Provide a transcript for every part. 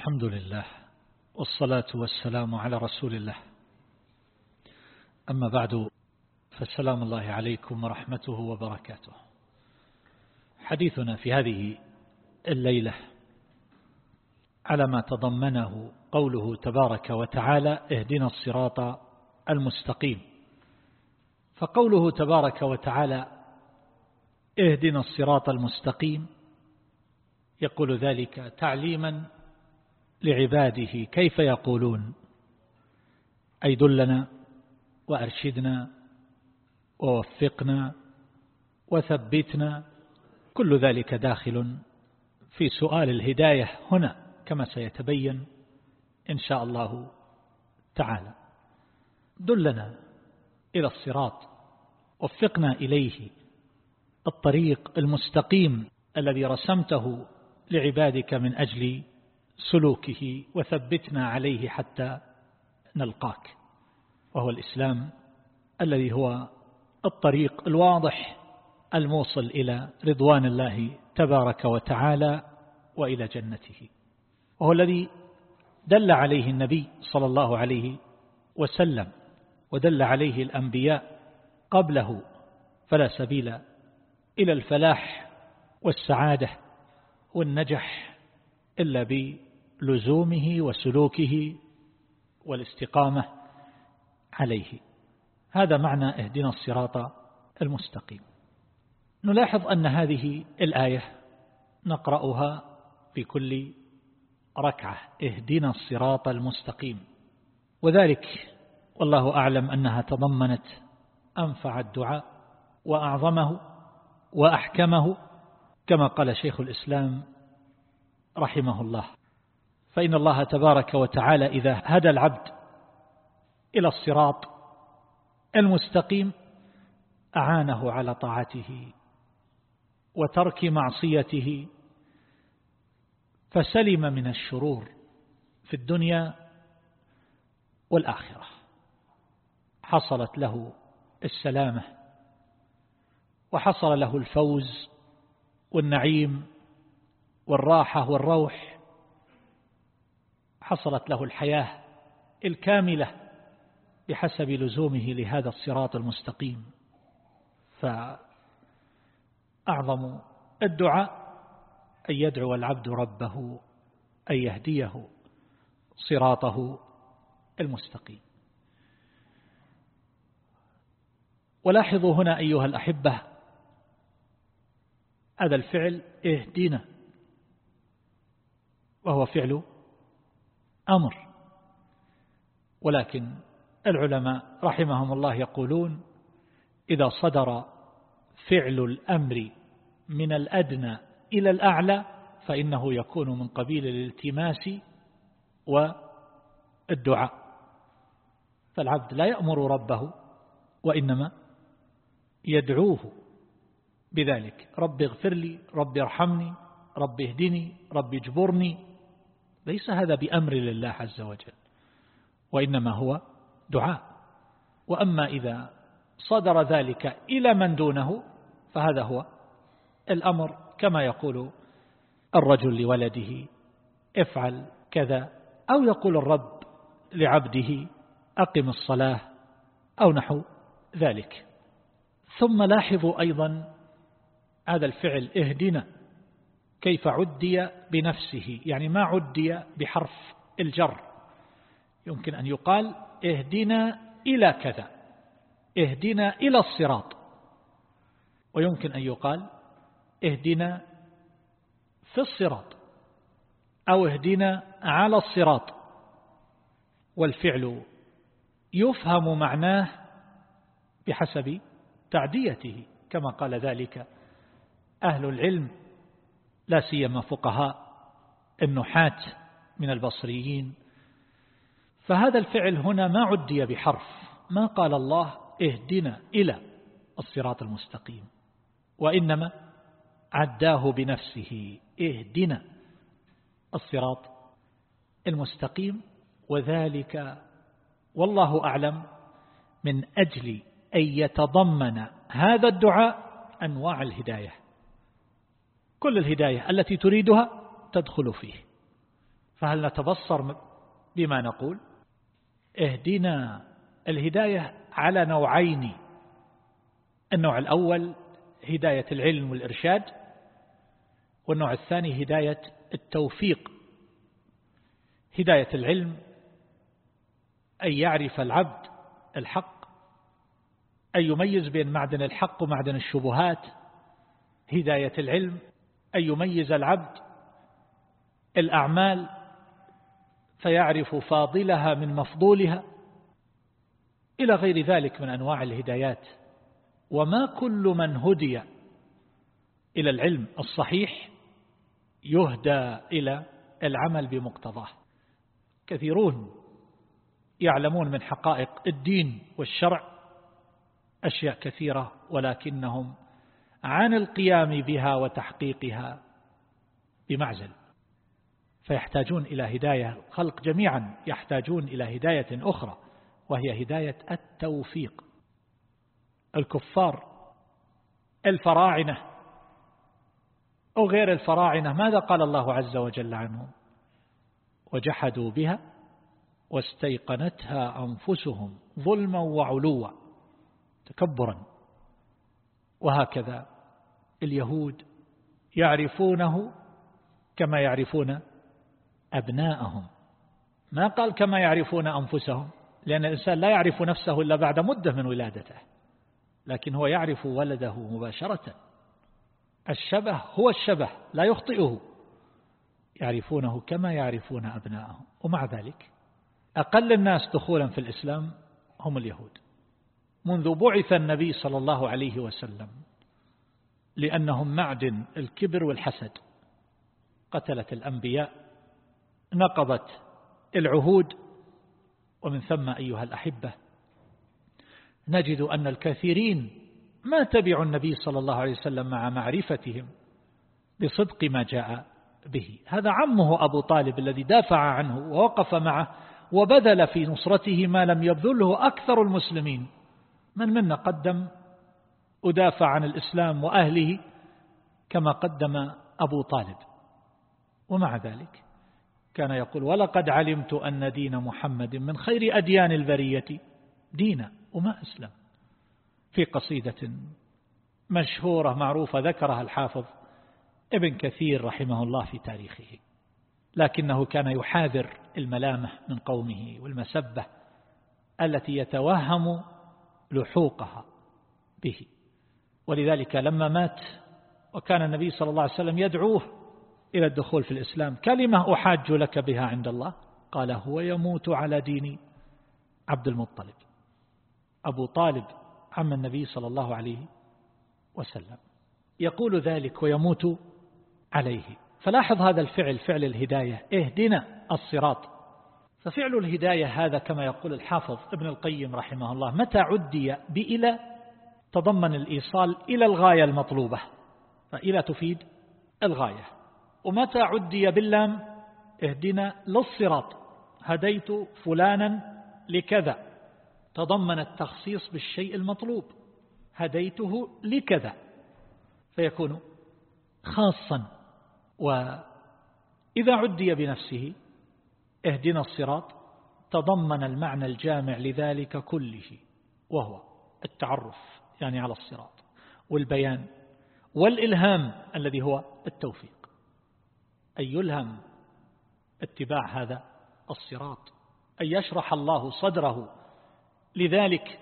الحمد لله والصلاة والسلام على رسول الله. أما بعد فالسلام الله عليكم ورحمته وبركاته. حديثنا في هذه الليلة على ما تضمنه قوله تبارك وتعالى اهدنا الصراط المستقيم. فقوله تبارك وتعالى اهدنا الصراط المستقيم يقول ذلك تعليما لعباده كيف يقولون؟ أي دلنا وأرشدنا ووفقنا وثبتنا كل ذلك داخل في سؤال الهداية هنا كما سيتبين إن شاء الله تعالى. دلنا إلى الصراط وفقنا إليه الطريق المستقيم الذي رسمته لعبادك من أجل سلوكه وثبتنا عليه حتى نلقاك وهو الإسلام الذي هو الطريق الواضح الموصل إلى رضوان الله تبارك وتعالى وإلى جنته وهو الذي دل عليه النبي صلى الله عليه وسلم ودل عليه الأنبياء قبله فلا سبيل إلى الفلاح والسعادة والنجح إلا بلزومه وسلوكه والاستقامة عليه. هذا معنى اهدنا الصراط المستقيم. نلاحظ أن هذه الآية نقرأها في كل ركعة. اهدنا الصراط المستقيم. وذلك والله أعلم أنها تضمنت أنفع الدعاء وأعظمه وأحكمه كما قال شيخ الإسلام رحمه الله. فإن الله تبارك وتعالى إذا هدى العبد إلى الصراط المستقيم أعانه على طاعته وترك معصيته فسلم من الشرور في الدنيا والآخرة. حصلت له السلامة وحصل له الفوز والنعيم والراحة والروح حصلت له الحياة الكاملة بحسب لزومه لهذا الصراط المستقيم. فأعظم الدعاء أن يدعو العبد ربه أن يهديه صراطه المستقيم. ولاحظوا هنا أيها الأحبة هذا الفعل اهدنا وهو فعل أمر. ولكن العلماء رحمهم الله يقولون إذا صدر فعل الأمر من الأدنى إلى الأعلى فإنه يكون من قبيل الالتماس والدعاء. فالعبد لا يأمر ربه وإنما يدعوه بذلك. رب اغفر لي رب ارحمني رب اهدني رب اجبرني ليس هذا بأمر لله عز وجل وإنما هو دعاء. وأما إذا صدر ذلك إلى من دونه فهذا هو الأمر. كما يقول الرجل لولده افعل كذا أو يقول الرب لعبده أقم الصلاة أو نحو ذلك. ثم لاحظوا أيضا هذا الفعل اهدنا. كيف عدي بنفسه يعني ما عدي بحرف الجر. يمكن أن يقال اهدنا إلى كذا اهدنا إلى الصراط. ويمكن أن يقال اهدنا في الصراط أو اهدنا على الصراط. والفعل يفهم معناه بحسب تعديته كما قال ذلك أهل العلم. لا سيما فقهاء النحاة من البصريين. فهذا الفعل هنا ما عدي بحرف ما قال الله اهدنا إلى الصراط المستقيم وإنما عداه بنفسه اهدنا الصراط المستقيم. وذلك والله أعلم من أجل أن يتضمن هذا الدعاء أنواع الهداية. كل الهداية التي تريدها تدخل فيه. فهل نتبصر بما نقول؟ اهدنا الهداية على نوعين. النوع الأول هداية العلم والإرشاد والنوع الثاني هداية التوفيق. هداية العلم أن يعرف العبد الحق أن يميز بين معدن الحق ومعدن الشبهات. هداية العلم أن يميز العبد الأعمال فيعرف فاضلها من مفضولها إلى غير ذلك من أنواع الهدايات. وما كل من هدي إلى العلم الصحيح يهدى إلى العمل بمقتضاه. كثيرون يعلمون من حقائق الدين والشرع أشياء كثيرة ولكنهم عن القيام بها وتحقيقها بمعزل. فيحتاجون إلى هداية الخلق جميعا يحتاجون إلى هداية أخرى وهي هداية التوفيق. الكفار الفراعنة أو غير الفراعنة ماذا قال الله عز وجل عنهم؟ وجحدوا بها واستيقنتها أنفسهم ظلما وعلوا تكبرا. وهكذا. اليهود يعرفونه كما يعرفون أبناءهم. ما قال كما يعرفون أنفسهم؟ لأن الإنسان لا يعرف نفسه إلا بعد مدة من ولادته. لكن هو يعرف ولده مباشرة. الشبه هو الشبه لا يخطئه. يعرفونه كما يعرفون أبناءهم. ومع ذلك أقل الناس دخولا في الإسلام هم اليهود. منذ بعث النبي صلى الله عليه وسلم لأنهم معدن الكبر والحسد. قتلت الأنبياء نقضت العهود ومن ثم أيها الأحبة نجد أن الكثيرين ما تبعوا النبي صلى الله عليه وسلم مع معرفتهم بصدق ما جاء به. هذا عمه أبو طالب الذي دافع عنه ووقف معه وبذل في نصرته ما لم يبذله أكثر المسلمين. من منا قدم ودافع عن الإسلام وأهله كما قدم أبو طالب. ومع ذلك كان يقول ولقد علمت أن دين محمد من خير أديان البرية دينا وما أسلم. في قصيدة مشهورة معروفة ذكرها الحافظ ابن كثير رحمه الله في تاريخه لكنه كان يحاذر الملامة من قومه والمسبة التي يتوهم لحوقها به. ولذلك لما مات وكان النبي صلى الله عليه وسلم يدعوه إلى الدخول في الإسلام كلمة أحاج لك بها عند الله؟ قال هو يموت على دين عبد المطلب. أبو طالب عم النبي صلى الله عليه وسلم يقول ذلك ويموت عليه. فلاحظ هذا الفعل فعل الهداية. إهدنا الصراط. ففعل الهداية هذا كما يقول الحافظ ابن القيم رحمه الله متى عدي بإلى تضمن الإيصال إلى الغاية المطلوبة؟ فإلى تفيد الغاية. ومتى عدي باللام؟ اهدنا للصراط. هديت فلانا لكذا. تضمن التخصيص بالشيء المطلوب. هديته لكذا. فيكون خاصا. وإذا عدي بنفسه اهدنا الصراط تضمن المعنى الجامع لذلك كله وهو التعرف يعني على الصراط والبيان والإلهام الذي هو التوفيق. أن يلهم اتباع هذا الصراط. أن يشرح الله صدره لذلك.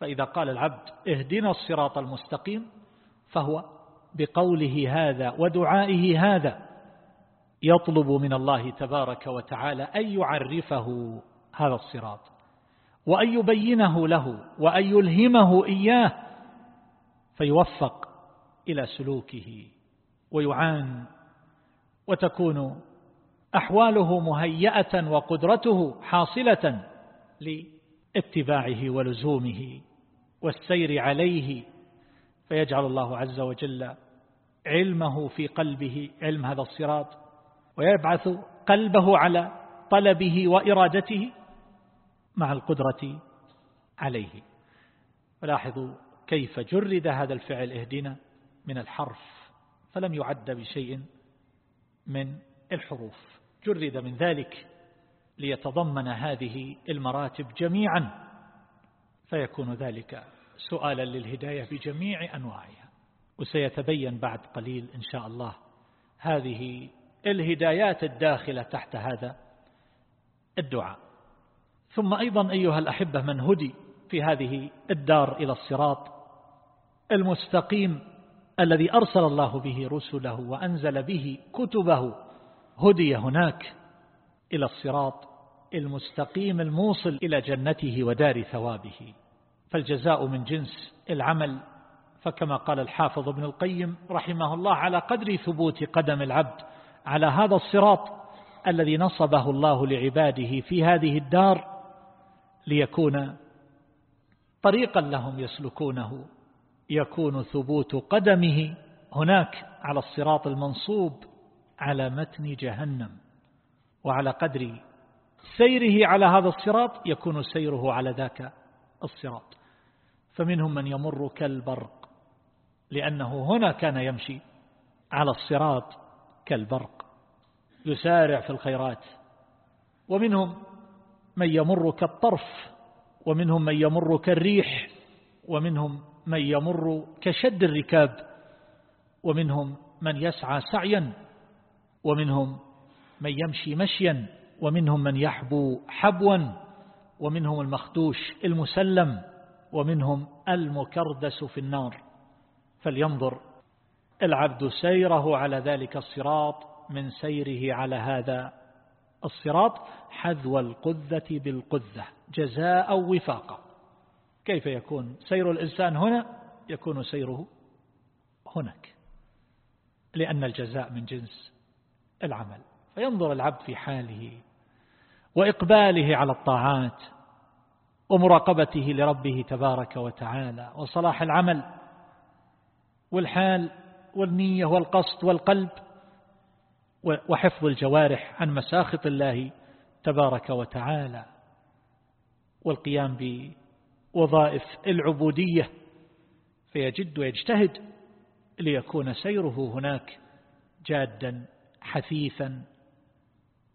فإذا قال العبد اهدنا الصراط المستقيم فهو بقوله هذا ودعائه هذا. يطلب من الله تبارك وتعالى أن يعرفه هذا الصراط وأن يبينه له وأن يلهمه إياه فيوفق إلى سلوكه ويعان وتكون أحواله مهيئة وقدرته حاصلة لاتباعه ولزومه والسير عليه فيجعل الله عز وجل علمه في قلبه علم هذا الصراط ويبعث قلبه على طلبه وإرادته مع القدرة عليه. ولاحظوا كيف جرد هذا الفعل اهدنا من الحرف فلم يعد بشيء من الحروف. جرد من ذلك ليتضمن هذه المراتب جميعا فيكون ذلك سؤالا للهداية بجميع أنواعها. وسيتبين بعد قليل إن شاء الله هذه الهدايات الداخلة تحت هذا الدعاء. ثم أيضا أيها الأحبة من هدي في هذه الدار إلى الصراط المستقيم الذي أرسل الله به رسله وأنزل به كتبه هدي هناك إلى الصراط المستقيم الموصل إلى جنته ودار ثوابه. فالجزاء من جنس العمل فكما قال الحافظ ابن القيم رحمه الله على قدر ثبوت قدم العبد على هذا الصراط الذي نصبه الله لعباده في هذه الدار ليكون طريقا لهم يسلكونه. يكون ثبوت قدمه هناك على الصراط المنصوب على متن جهنم. وعلى قدر سيره على هذا الصراط يكون سيره على ذاك الصراط. فمنهم من يمر كالبرق لأنه هنا كان يمشي على الصراط كالبرق يسارع في الخيرات ومنهم من يمر كالطرف ومنهم من يمر كالريح ومنهم من يمر كشد الركاب ومنهم من يسعى سعيا ومنهم من يمشي مشيا ومنهم من يحبو حبوا ومنهم المخدوش المسلم ومنهم المكردس في النار. فلينظر العبد سيره على ذلك الصراط من سيره على هذا الصراط حذو القذة بالقذة جزاء وفاقا. كيف يكون سير الإنسان هنا؟ يكون سيره هناك لأن الجزاء من جنس العمل. فينظر العبد في حاله وإقباله على الطاعات ومراقبته لربه تبارك وتعالى وصلاح العمل والحال والنية والقصد والقلب وحفظ الجوارح عن مساخط الله تبارك وتعالى والقيام بوظائف العبودية فيجد ويجتهد ليكون سيره هناك جادا حثيثا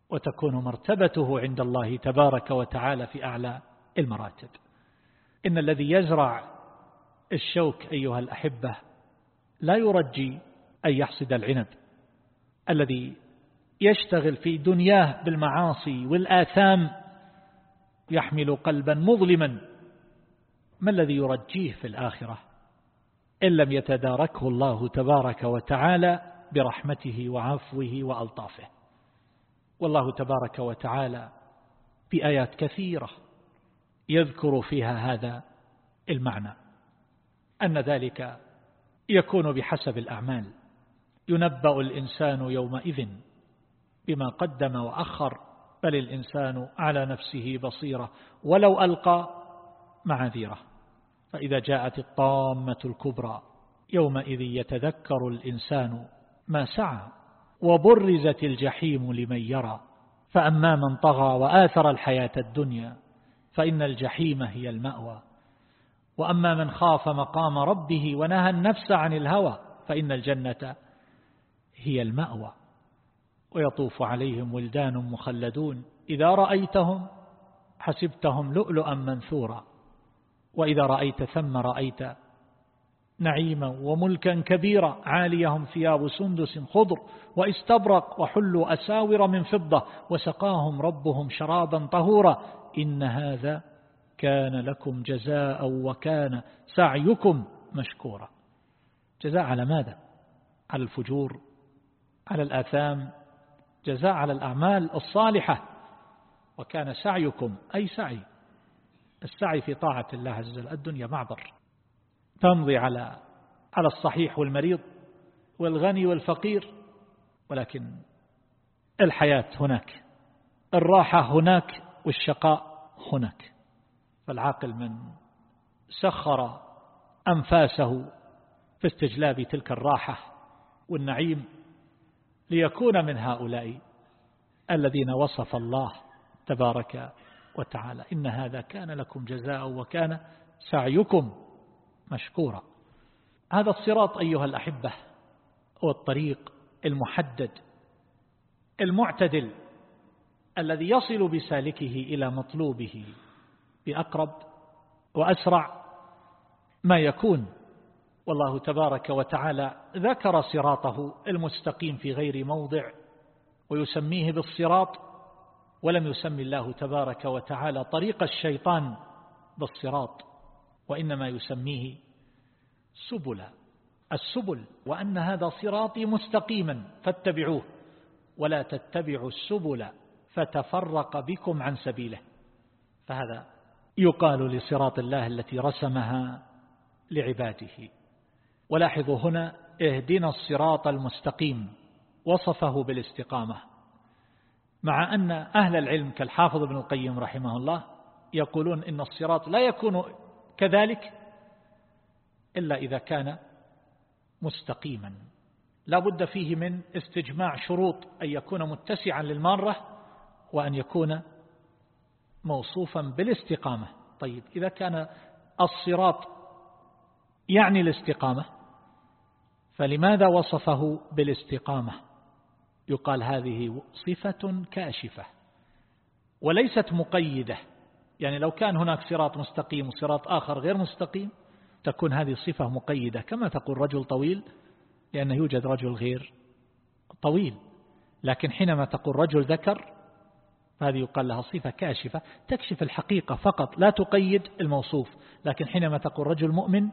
وتكون مرتبته عند الله تبارك وتعالى في أعلى المراتب. إن الذي يزرع الشوك أيها الأحبة لا يرجي أن يحصد العنب الذي يشتغل في دنياه بالمعاصي والآثام يحمل قلبا مظلما. ما الذي يرجيه في الآخرة؟ إن لم يتداركه الله تبارك وتعالى برحمته وعفوه وألطافه. والله تبارك وتعالى في آيات كثيرة يذكر فيها هذا المعنى أن ذلك يكون بحسب الأعمال. ينبأ الإنسان يومئذ بما قدم وأخر بل الإنسان على نفسه بصيرة ولو ألقى معاذيره. فإذا جاءت الطامة الكبرى يومئذ يتذكر الإنسان ما سعى وبرزت الجحيم لمن يرى. فأما من طغى وآثر الحياة الدنيا فإن الجحيم هي المأوى. وأما من خاف مقام ربه ونهى النفس عن الهوى فإن الجنة هي المأوى ويطوف عليهم ولدان مخلدون. إذا رأيتهم حسبتهم لؤلؤا منثورا وإذا رأيت ثم رأيت نعيما وملكا كبيرا. عاليهم ثياب سندس خضر واستبرق وحلوا أساور من فضة وسقاهم ربهم شرابا طهورا. إن هذا كان لكم جزاء وكان سعيكم مشكورا. جزاء على ماذا؟ على الفجور على الآثام جزاء على الأعمال الصالحة. وكان سعيكم أي سعي؟ السعي في طاعة الله عز وجل الدنيا معبر. تمضي على على الصحيح والمريض والغني والفقير. ولكن الحياة هناك الراحة هناك والشقاء هناك. فالعاقل من سخر أنفاسه في استجلاب تلك الراحة والنعيم ليكون من هؤلاء الذين وصف الله تبارك وتعالى. إن هذا كان لكم جزاء وكان سعيكم مشكورا. هذا الصراط أيها الأحبة هو الطريق المحدد المعتدل الذي يصل بسالكه إلى مطلوبه. بأقرب وأسرع ما يكون. والله تبارك وتعالى ذكر صراطه المستقيم في غير موضع ويسميه بالصراط ولم يسمي الله تبارك وتعالى طريق الشيطان بالصراط وإنما يسميه سبلا السبل وأن هذا صراطي مستقيما فاتبعوه ولا تتبعوا السبل فتفرق بكم عن سبيله. فهذا يقال لصراط الله التي رسمها لعباده. ولاحظوا هنا اهدنا الصراط المستقيم وصفه بالاستقامة. مع أن أهل العلم كالحافظ ابن القيم رحمه الله يقولون إن الصراط لا يكون كذلك إلا إذا كان مستقيما. لا بد فيه من استجماع شروط أن يكون متسعا للمارة وأن يكون موصوفا بالاستقامة. طيب إذا كان الصراط يعني الاستقامة فلماذا وصفه بالاستقامة؟ يقال هذه صفة كاشفة وليست مقيدة. يعني لو كان هناك صراط مستقيم وصراط آخر غير مستقيم تكون هذه الصفة مقيدة كما تقول رجل طويل لأنه يوجد رجل غير طويل. لكن حينما تقول رجل ذكر هذه يقال لها صفة كاشفة تكشف الحقيقة فقط لا تقيد الموصوف. لكن حينما تقول رجل مؤمن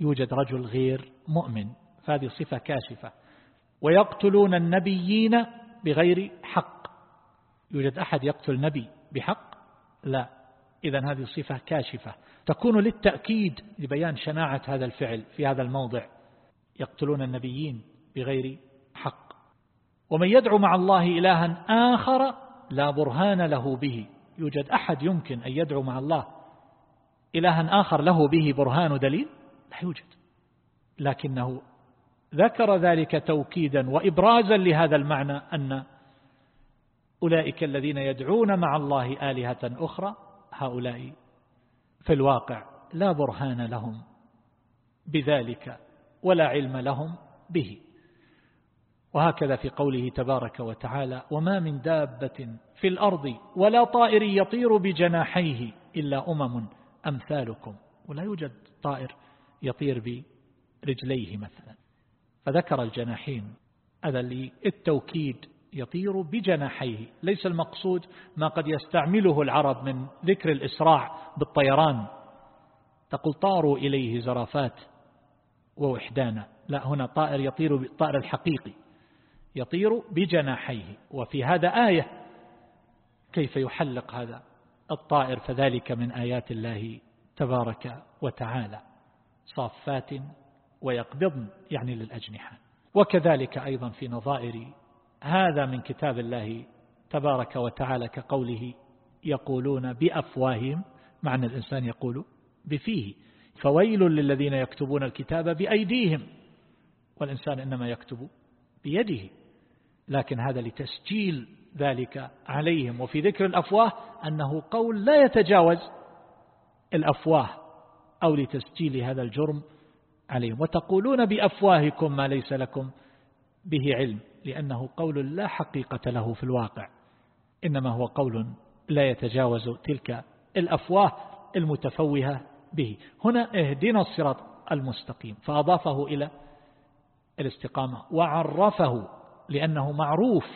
يوجد رجل غير مؤمن. فهذه صفة كاشفة. ويقتلون النبيين بغير حق. يوجد أحد يقتل نبي بحق؟ لا. إذا هذه صفة كاشفة. تكون للتأكيد لبيان شناعة هذا الفعل في هذا الموضع. يقتلون النبيين بغير حق. ومن يدعو مع الله إلها آخر لا برهان له به. يوجد أحد يمكن أن يدعو مع الله. إلها آخر له به برهان دليل لا يوجد. لكنه ذكر ذلك توكيدا وإبرازا لهذا المعنى أن أولئك الذين يدعون مع الله آلهة أخرى هؤلاء في الواقع لا برهان لهم بذلك ولا علم لهم به. وهكذا في قوله تبارك وتعالى وما من دابة في الأرض ولا طائر يطير بجناحيه إلا أمم أمثالكم. ولا يوجد طائر يطير برجليه مثلا. فذكر الجناحين هذا للتوكيد يطير بجناحيه. ليس المقصود ما قد يستعمله العرب من ذكر الإسراع بالطيران. تقول طاروا إليه زرافات ووحدانا. لا هنا طائر يطير بالطائر الحقيقي. يطير بجناحيه. وفي هذا آية كيف يحلق هذا الطائر فذلك من آيات الله تبارك وتعالى. صافات ويقبضن يعني للأجنحة. وكذلك أيضا في نظائر هذا من كتاب الله تبارك وتعالى كقوله يقولون بأفواههم معنى الإنسان يقول بفيه. فويل للذين يكتبون الكتاب بأيديهم والإنسان إنما يكتب بيده. لكن هذا لتسجيل ذلك عليهم. وفي ذكر الأفواه أنه قول لا يتجاوز الأفواه أو لتسجيل هذا الجرم عليهم. وتقولون بأفواهكم ما ليس لكم به علم لأنه قول لا حقيقة له في الواقع إنما هو قول لا يتجاوز تلك الأفواه المتفوهة به. هنا اهدنا الصراط المستقيم. فأضافه إلى الاستقامة. وعرفه لأنه معروف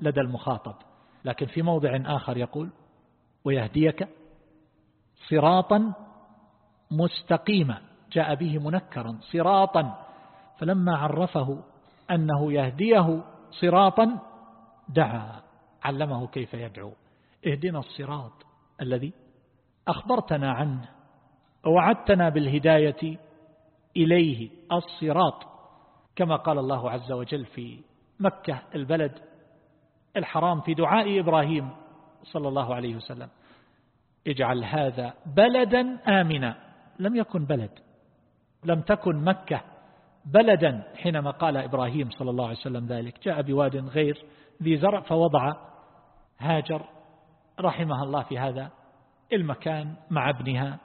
لدى المخاطب. لكن في موضع آخر يقول ويهديك صراطا مستقيما. جاء به منكرا صراطا. فلما عرفه أنه يهديه صراطا دعا علمه كيف يدعو. اهدنا الصراط الذي أخبرتنا عنه ووعدتنا بالهداية إليه الصراط كما قال الله عز وجل في مكة البلد الحرام في دعاء إبراهيم صلى الله عليه وسلم. اجعل هذا بلدا آمنا. لم يكن بلد. لم تكن مكة بلدا حينما قال إبراهيم صلى الله عليه وسلم ذلك. جاء بواد غير ذي زرع فوضع هاجر رحمها الله في هذا المكان مع ابنها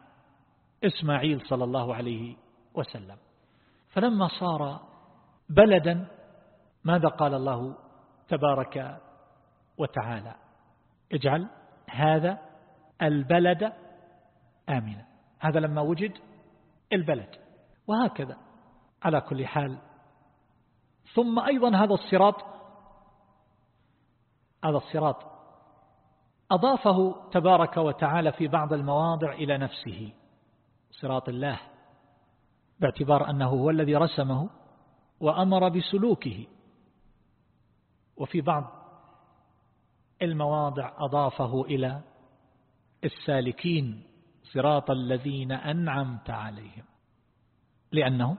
إسماعيل صلى الله عليه وسلم. فلما صار بلدا ماذا قال الله تبارك وتعالى؟ اجعل هذا البلد آمنا. هذا لما وجد البلد. وهكذا على كل حال. ثم أيضا هذا الصراط هذا الصراط أضافه تبارك وتعالى في بعض المواضع إلى نفسه. صراط الله باعتبار أنه هو الذي رسمه وأمر بسلوكه. وفي بعض المواضع أضافه إلى السالكين صراط الذين أنعمت عليهم لأنهم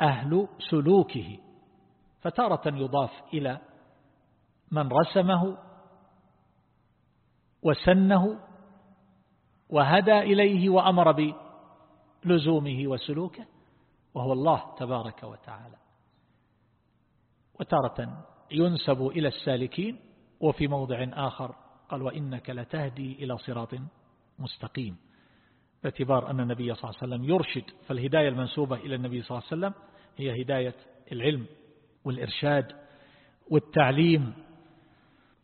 أهل سلوكه فتارة يضاف إلى من رسمه وسنه وهدى إليه وأمر بلزومه وسلوكه وهو الله تبارك وتعالى. وتارة ينسب إلى السالكين وفي موضع آخر قال وإنك لتهدي إلى صراط مستقيم. باعتبار أن النبي صلى الله عليه وسلم يرشد فالهداية المنسوبة إلى النبي صلى الله عليه وسلم هي هداية العلم والإرشاد والتعليم.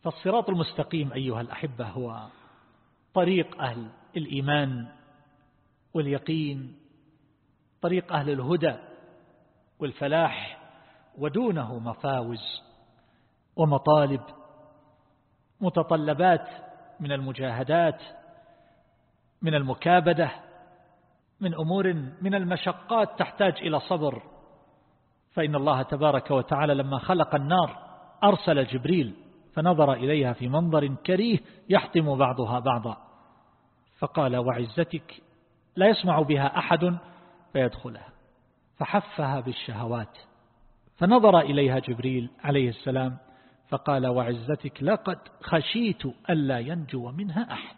فالصراط المستقيم أيها الأحبة هو طريق أهل الإيمان واليقين طريق أهل الهدى والفلاح ودونه مفاوز. ومطالب متطلبات من المجاهدات من المكابدة من أمور من المشقات تحتاج إلى صبر. فإن الله تبارك وتعالى لما خلق النار أرسل جبريل فنظر إليها في منظر كريه يحطم بعضها بعضا. فقال وعزتك لا يسمع بها أحد فيدخلها. فحفها بالشهوات. فنظر إليها جبريل عليه السلام فقال وعزتك لقد خشيت ألا ينجو منها أحد.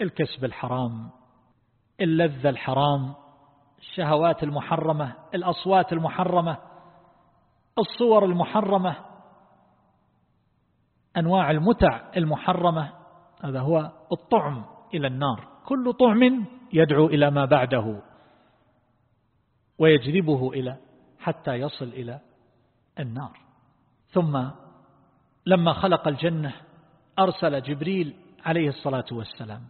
الكسب الحرام اللذة الحرام الشهوات المحرمة الأصوات المحرمة الصور المحرمة أنواع المتع المحرمة هذا هو الطعم إلى النار. كل طعم يدعو إلى ما بعده ويجذبه إلى حتى يصل إلى النار. ثم لما خلق الجنة أرسل جبريل عليه الصلاة والسلام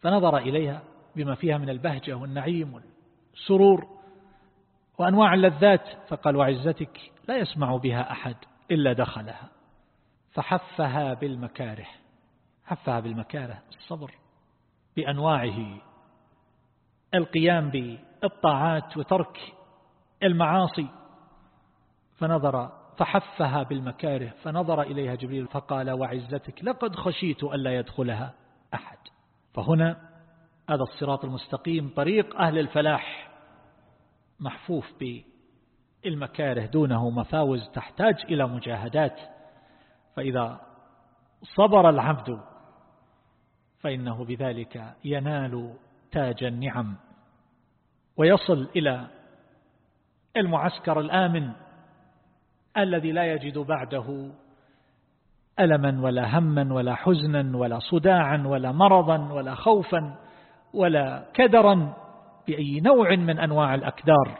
فنظر إليها بما فيها من البهجة والنعيم والسرور وأنواع اللذات فقال وعزتك لا يسمع بها أحد إلا دخلها. فحفها بالمكاره حفها بالمكاره الصبر بأنواعه القيام بالطاعات وترك المعاصي فنظر فحفها بالمكاره فنظر إليها جبريل فقال وعزتك لقد خشيت ألا يدخلها أحد. فهنا هذا الصراط المستقيم طريق أهل الفلاح محفوف بالمكاره دونه مفاوز تحتاج إلى مجاهدات. فإذا صبر العبد فإنه بذلك ينال تاج النعم. ويصل إلى المعسكر الآمن. الذي لا يجد بعده ألما ولا هما ولا حزنا ولا صداعا ولا مرضا ولا خوفا ولا كدرا بأي نوع من أنواع الأكدار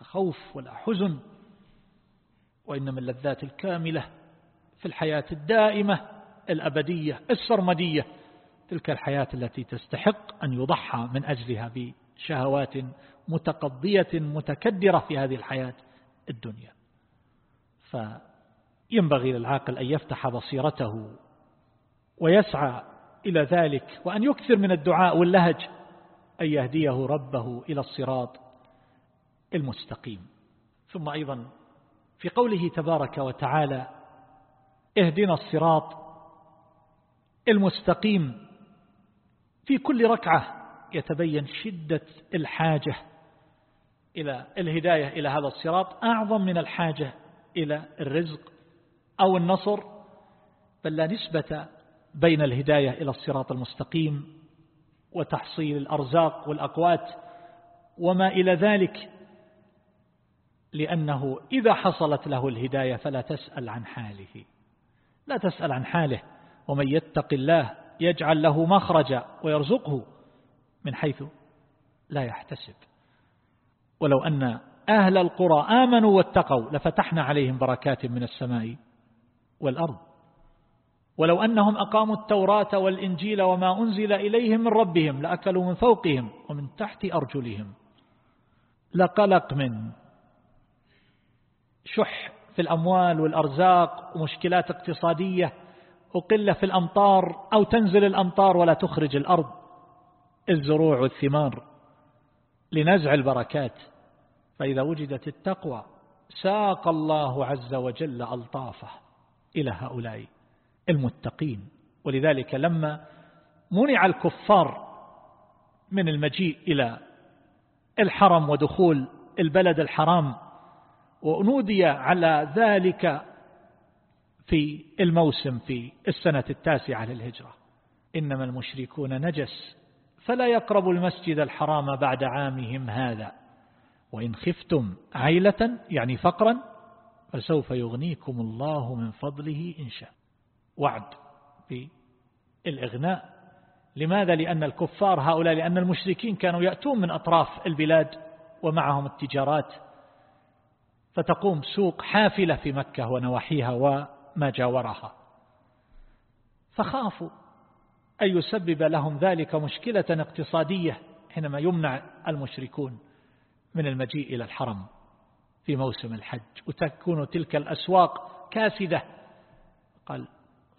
خوف ولا حزن وإنما اللذات الكاملة في الحياة الدائمة الأبدية السرمدية تلك الحياة التي تستحق أن يضحى من أجلها بشهوات متقضية متكدرة في هذه الحياة الدنيا. فينبغي للعاقل أن يفتح بصيرته ويسعى إلى ذلك وأن يكثر من الدعاء واللهج أن يهديه ربه إلى الصراط المستقيم. ثم أيضا في قوله تبارك وتعالى اهدنا الصراط المستقيم. في كل ركعة يتبين شدة الحاجة إلى الهداية إلى هذا الصراط أعظم من الحاجة إلى الرزق أو النصر بل لا نسبة بين الهداية إلى الصراط المستقيم وتحصيل الأرزاق والأقوات وما إلى ذلك لأنه إذا حصلت له الهداية فلا تسأل عن حاله. لا تسأل عن حاله. ومن يتق الله يجعل له مخرجا ويرزقه من حيث لا يحتسب. ولو أن أهل القرى آمنوا واتقوا لفتحنا عليهم بركات من السماء والأرض. ولو أنهم أقاموا التوراة والإنجيل وما أنزل إليهم من ربهم لأكلوا من فوقهم ومن تحت أرجلهم. لقلق من شح في الأموال والأرزاق ومشكلات اقتصادية وقلة في الأمطار أو تنزل الأمطار ولا تخرج الأرض. الزروع والثمار لنزع البركات. فإذا وجدت التقوى ساق الله عز وجل ألطافه إلى هؤلاء المتقين. ولذلك لما منع الكفار من المجيء إلى الحرم ودخول البلد الحرام ونودي على ذلك في الموسم في السنة التاسعة للهجرة. إنما المشركون نجس فلا يقربوا المسجد الحرام بعد عامهم هذا. وإن خفتم عيلة يعني فقرا فسوف يغنيكم الله من فضله إن شاء. وعد بالإغناء. لماذا؟ لأن الكفار هؤلاء لأن المشركين كانوا يأتون من أطراف البلاد ومعهم التجارات. فتقوم سوق حافلة في مكة ونواحيها وما جاورها. فخافوا أن يسبب لهم ذلك مشكلة اقتصادية حينما يمنع المشركون. من المجيء إلى الحرم في موسم الحج وتكون تلك الأسواق كاسدة قال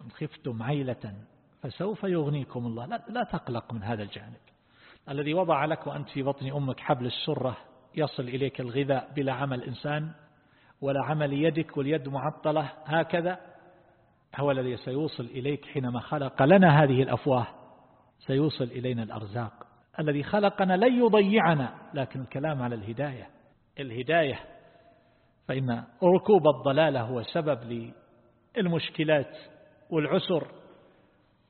إن خفتم عيلة فسوف يغنيكم الله. لا, لا تقلق من هذا الجانب. الذي وضع لك وأنت في بطن أمك حبل السرة يصل إليك الغذاء بلا عمل إنسان ولا عمل يدك واليد معطلة هكذا هو الذي سيوصل إليك حينما خلق لنا هذه الأفواه. سيوصل إلينا الأرزاق. الذي خلقنا لن يضيعنا لكن الكلام على الهداية. الهداية فإن ركوب الضلالة هو سبب للمشكلات والعسر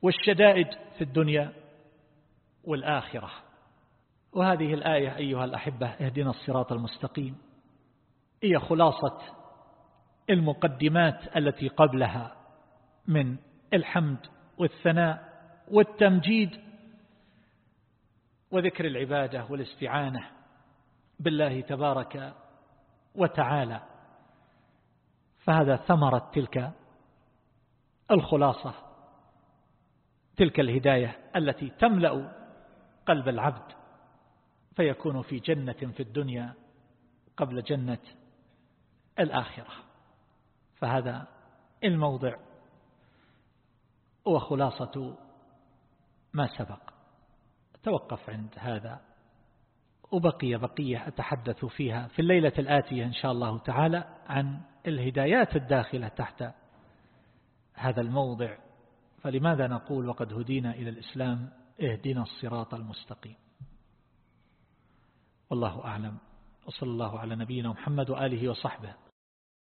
والشدائد في الدنيا والآخرة. وهذه الآية أيها الأحبة اهدنا الصراط المستقيم. هي خلاصة المقدمات التي قبلها من الحمد والثناء والتمجيد وذكر العبادة والاستعانة بالله تبارك وتعالى. فهذا ثمرة تلك الخلاصة تلك الهداية التي تملأ قلب العبد فيكون في جنة في الدنيا قبل جنة الآخرة. فهذا الموضع هو خلاصة ما سبق. توقف عند هذا. وبقي بقية أتحدث فيها في الليلة الآتية إن شاء الله تعالى عن الهدايات الداخلة تحت هذا الموضع. فلماذا نقول وقد هدينا إلى الإسلام؟ اهدنا الصراط المستقيم. والله أعلم. وصلى الله على نبينا محمد وآله وصحبه.